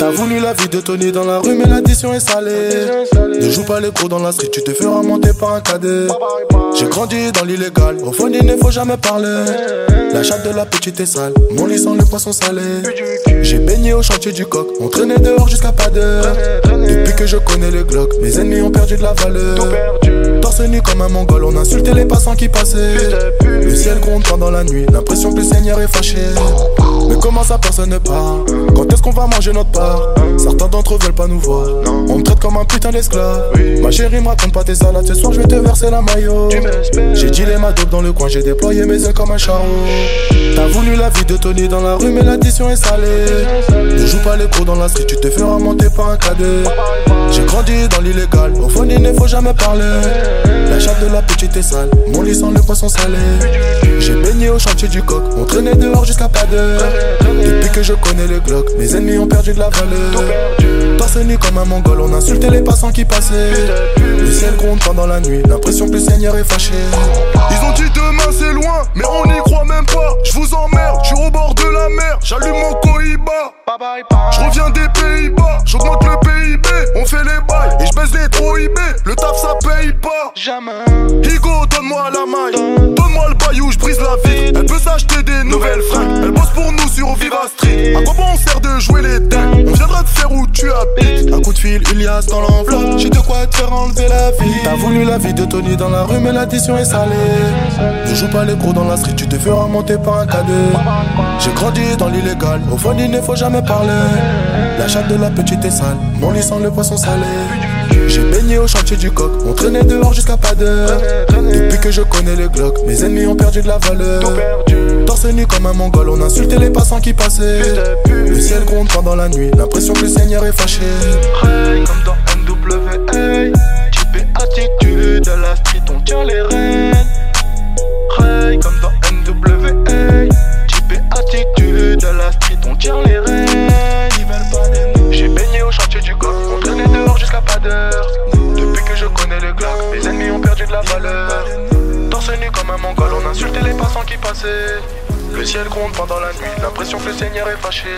T'as voulu la vie de Tony dans la rue, mais l'addition est salée. Ne joue pas les cours dans la street, tu te feras monter par un cadet. J'ai grandi dans l'illégal, au fond il ne faut jamais parler. La chatte de la petite est sale, mon lit sent le poisson salé. J'ai baigné au chantier du coq, on traînait dehors jusqu'à pas d'heure. Depuis que je connais le Glock, mes ennemis ont perdu de la valeur. Torse nu comme un mongol, on insultait les passants qui passaient. Le ciel gronde pendant la nuit, l'impression que le Seigneur est fâché. Mais comment ça personne ne Quand manger notre part Certains d'entre eux veulent pas nous voir. On me traite comme un putain d'esclave. Ma chérie me raconte pas tes salades, ce soir je vais te verser la maillot. J'ai dit les ma dope dans le coin, j'ai déployé mes ailes comme un charreau. T'as voulu la vie de Tony dans la rue, mais l'addition est salée. Ne joue pas les cours dans la street, tu te feras monter par un cadet. J'ai grandi dans l'illégal, au fond il ne faut jamais parler. La chatte de la petite est sale, mon lit sent le poisson salé. J'ai baigné au chantier du coq, on traînait dehors jusqu'à pas d'heure. Depuis que je connais le Glock, mes ennemis ont perdu de la valeur. Torse nu comme un mongol, on insultait les passants qui passaient. Le ciel gronde pendant la nuit, l'impression que le Seigneur est fâché. Ils ont dit demain c'est loin, mais on n'y croit même pas. Je vous emmerde, je suis au bord de la mer, j'allume mon Cohiba. Je reviens des Pays-Bas, j'augmente le PIB, on fait les bails et je baisse les trop IB. Le taf ça paye pas. Jamais. Higo, donne-moi la maille, donne-moi le baillou, je brise la vitre. Elle peut s'acheter des nouvelles fringues, elle bosse pour nous sur Viva Street. À quoi bon dans. J'ai de quoi te faire enlever la vie. T'as voulu la vie de Tony dans la rue, mais l'addition est salée. Ne joue pas les gros dans la street, tu te feras monter par un cadet. J'ai grandi dans l'illégal, au fond il ne faut jamais parler. La chatte de la petite est sale, mon lit sent le poisson salé. J'ai baigné au chantier du coq, on traînait dehors jusqu'à pas d'heure. Depuis que je connais le Glock, mes ennemis ont perdu de la valeur. Torse nu comme un mongol, on insultait les passants qui passaient. Le ciel gronde pendant la nuit, l'impression que le Seigneur est fâché. Comme dans NWA. Type attitude, à la street on tient les rênes. Torse nu comme un mongol, on insultait les passants qui passaient. Le ciel gronde pendant la nuit, l'impression que le Seigneur est fâché.